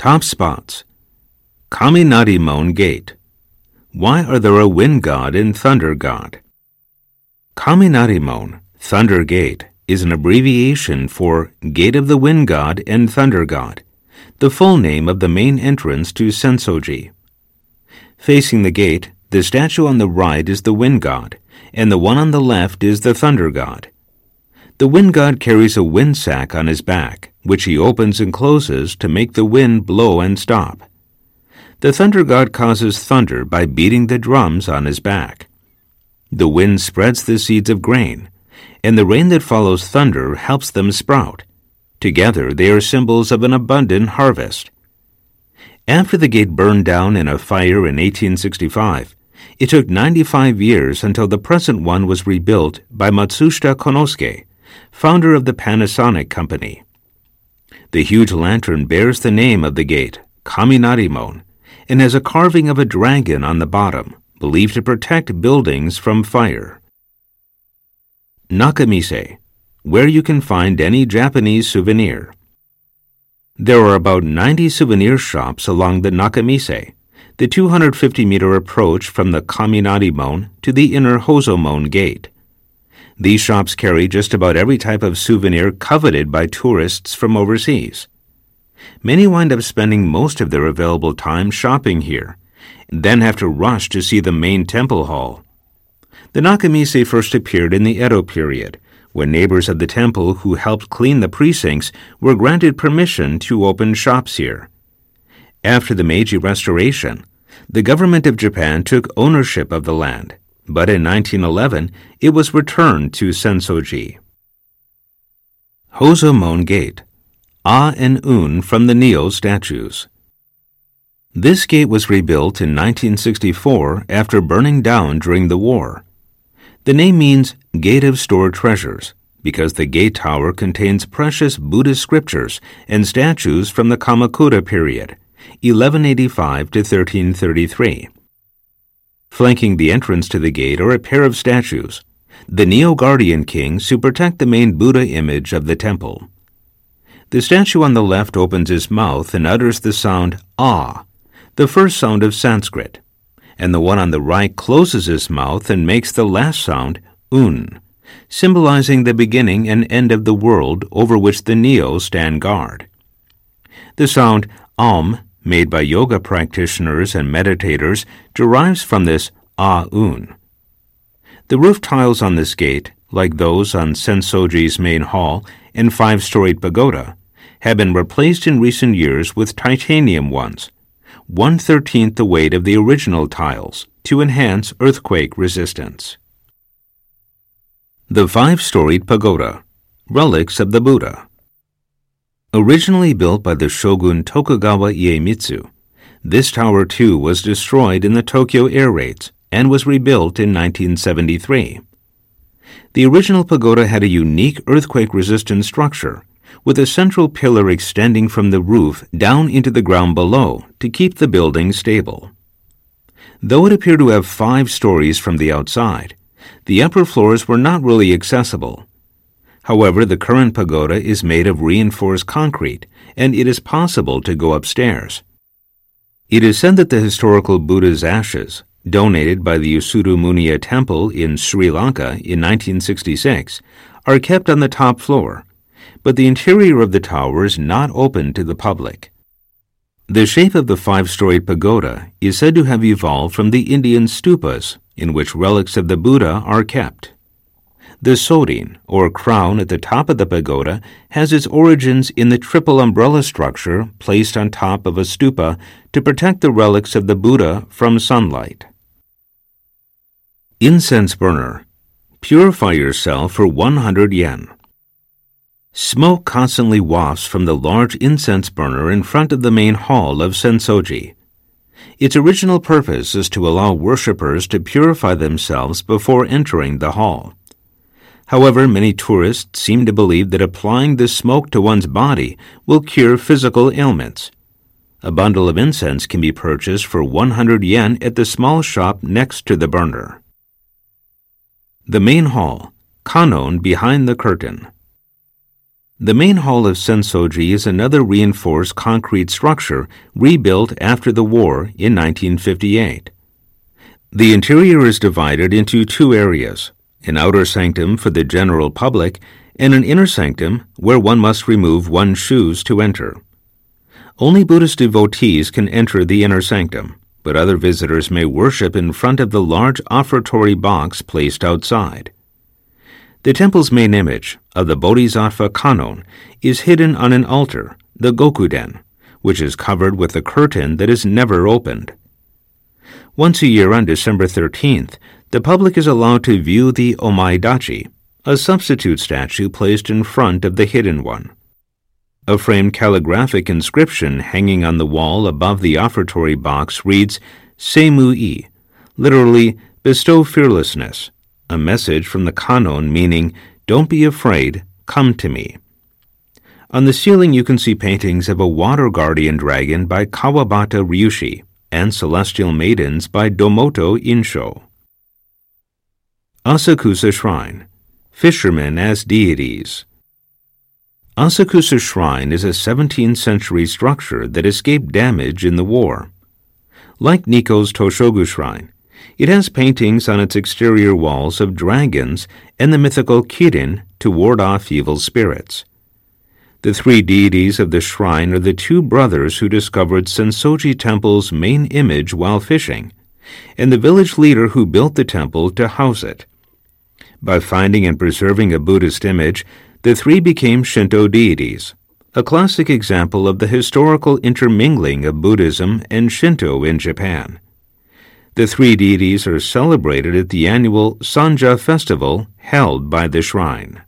Top spots. Kaminarimon Gate. Why are there a wind god and thunder god? Kaminarimon, Thunder Gate, is an abbreviation for Gate of the Wind God and Thunder God, the full name of the main entrance to Sensoji. Facing the gate, the statue on the right is the Wind God, and the one on the left is the Thunder God. The Wind God carries a wind sack on his back, which he opens and closes to make the wind blow and stop. The Thunder God causes thunder by beating the drums on his back. The wind spreads the seeds of grain, and the rain that follows thunder helps them sprout. Together they are symbols of an abundant harvest. After the gate burned down in a fire in 1865, it took 95 years until the present one was rebuilt by Matsushita Konosuke, founder of the Panasonic Company. The huge lantern bears the name of the gate, Kaminarimon, and has a carving of a dragon on the bottom, believed to protect buildings from fire. Nakamise, where you can find any Japanese souvenir. There are about 90 souvenir shops along the Nakamise, the 250 meter approach from the Kaminarimon to the inner Hozomon gate. These shops carry just about every type of souvenir coveted by tourists from overseas. Many wind up spending most of their available time shopping here, then have to rush to see the main temple hall. The Nakamise first appeared in the Edo period, when neighbors of the temple who helped clean the precincts were granted permission to open shops here. After the Meiji Restoration, the government of Japan took ownership of the land, but in 1911 it was returned to Sensoji. Hozomon Gate Ah and Un from the Nio statues. This gate was rebuilt in 1964 after burning down during the war. The name means Gate of Stored Treasures because the gate tower contains precious Buddhist scriptures and statues from the Kamakura period, 1185 to 1333. Flanking the entrance to the gate are a pair of statues, the Nio Guardian Kings who protect the main Buddha image of the temple. The statue on the left opens his mouth and utters the sound ah, the first sound of Sanskrit, and the one on the right closes his mouth and makes the last sound un, symbolizing the beginning and end of the world over which the Nio stand guard. The sound Om made by yoga practitioners and meditators derives from this A-un. The roof tiles on this gate, like those on Sensoji's main hall and five-storied pagoda, have been replaced in recent years with titanium ones, one-thirteenth the weight of the original tiles, to enhance earthquake resistance. The five-storied pagoda, relics of the Buddha. Originally built by the shogun Tokugawa Iemitsu, this tower too was destroyed in the Tokyo air raids and was rebuilt in 1973. The original pagoda had a unique earthquake resistant structure, with a central pillar extending from the roof down into the ground below to keep the building stable. Though it appeared to have five stories from the outside, the upper floors were not really accessible However, the current pagoda is made of reinforced concrete, and it is possible to go upstairs. It is said that the historical Buddha's ashes, donated by the Isurumuniya Temple in Sri Lanka in 1966, are kept on the top floor, but the interior of the tower is not open to the public. The shape of the five-storied pagoda is said to have evolved from the Indian stupas, in which relics of the Buddha are kept. The sorin, or crown at the top of the pagoda, has its origins in the triple umbrella structure placed on top of a stupa to protect the relics of the Buddha from sunlight. Incense burner. Purify yourself for 100 yen. Smoke constantly wafts from the large incense burner in front of the main hall of Sensoji. Its original purpose is to allow worshippers to purify themselves before entering the hall. However, many tourists seem to believe that applying this smoke to one's body will cure physical ailments. A bundle of incense can be purchased for 100 yen at the small shop next to the burner. The main hall, Kannon behind the curtain. The main hall of Sensoji is another reinforced concrete structure rebuilt after the war in 1958. The interior is divided into two areas an outer sanctum for the general public and an inner sanctum where one must remove one's shoes to enter. Only Buddhist devotees can enter the inner sanctum, but other visitors may worship in front of the large offertory box placed outside. The temple's main image of the Bodhisattva Kannon is hidden on an altar, the Gokuden, which is covered with a curtain that is never opened. Once a year on December 13th, the public is allowed to view the Omaedachi, a substitute statue placed in front of the hidden one. A framed calligraphic inscription hanging on the wall above the offertory box reads Semui, literally, bestow fearlessness, a message from the Kannon meaning, Don't be afraid, come to me. On the ceiling, you can see paintings of a water guardian dragon by Kawabata Ryushi and celestial maidens by Domoto Insho. Asakusa Shrine Fishermen as Deities Asakusa Shrine is a 17th century structure that escaped damage in the war. Like Nikko's Toshogu Shrine, it has paintings on its exterior walls of dragons and the mythical Kirin to ward off evil spirits. The three deities of the shrine are the two brothers who discovered Sensoji Temple's main image while fishing, and the village leader who built the temple to house it. By finding and preserving a Buddhist image, the three became Shinto deities, a classic example of the historical intermingling of Buddhism and Shinto in Japan. The three deities are celebrated at the annual Sanja festival held by the shrine.